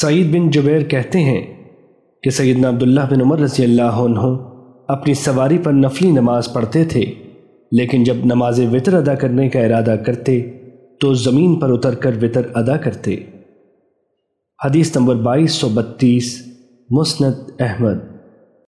سعید بن جبیر کہتے ہیں کہ سیدنا عبداللہ بن عمر رضی اللہ عنہ اپنی سواری پر نفلی نماز پڑھتے تھے، لیکن جب نماز وطر ادا کرنے کا ارادہ کرتے تو زمین پر اتر کر وطر ادا کرتے۔ حدیث نمبر بائیس سو بتیس، مسند احمد۔